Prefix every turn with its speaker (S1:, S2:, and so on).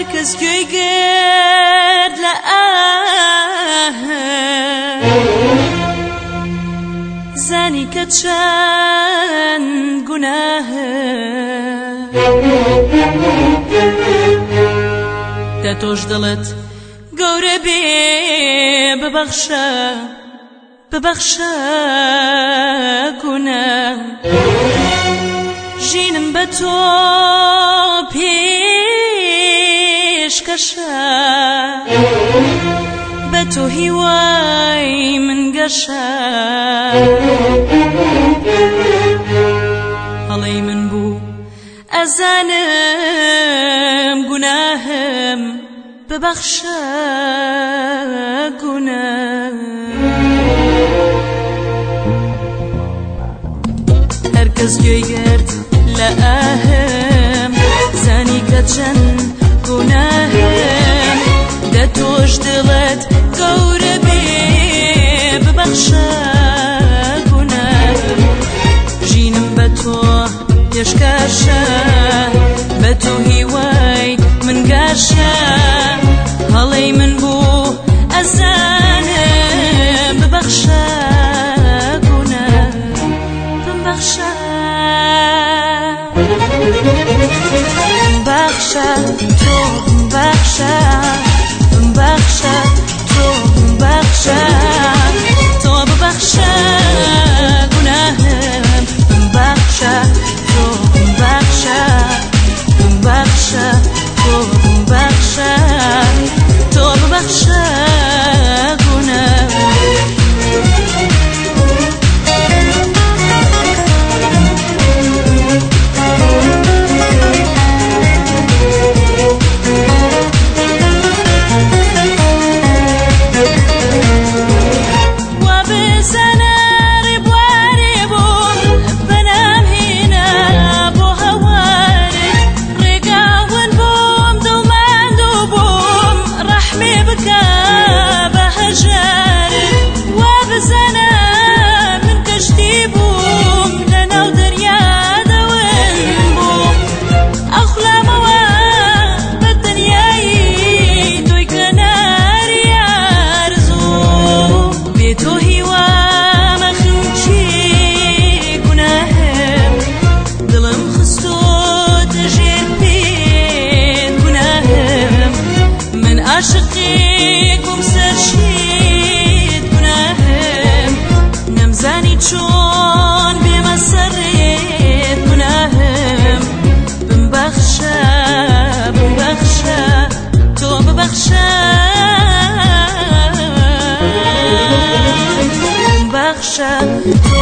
S1: هر کس که گرد زنی که چند گناه ده توش دلت گوره بی ببخشا ببخشا گناه. جینم به تو پی پێشکەشە بە تۆ من گەشە هەڵەی من بوو ئەزانم گوناهم ببەخشە گونە هەرکەس گوێی گرت لە ئاهم پێشکەشە بە تۆ هیوای من گەشە هەڵەی من بوو ئەزانم ببەخشە گونە ببەخشە ببەخشە تۆ ببەخشە عاشقی گم سرشید گناهم. نمزانی چون به من سرید گناهم. ببخشه ببخشه تو ببخشه ببخشه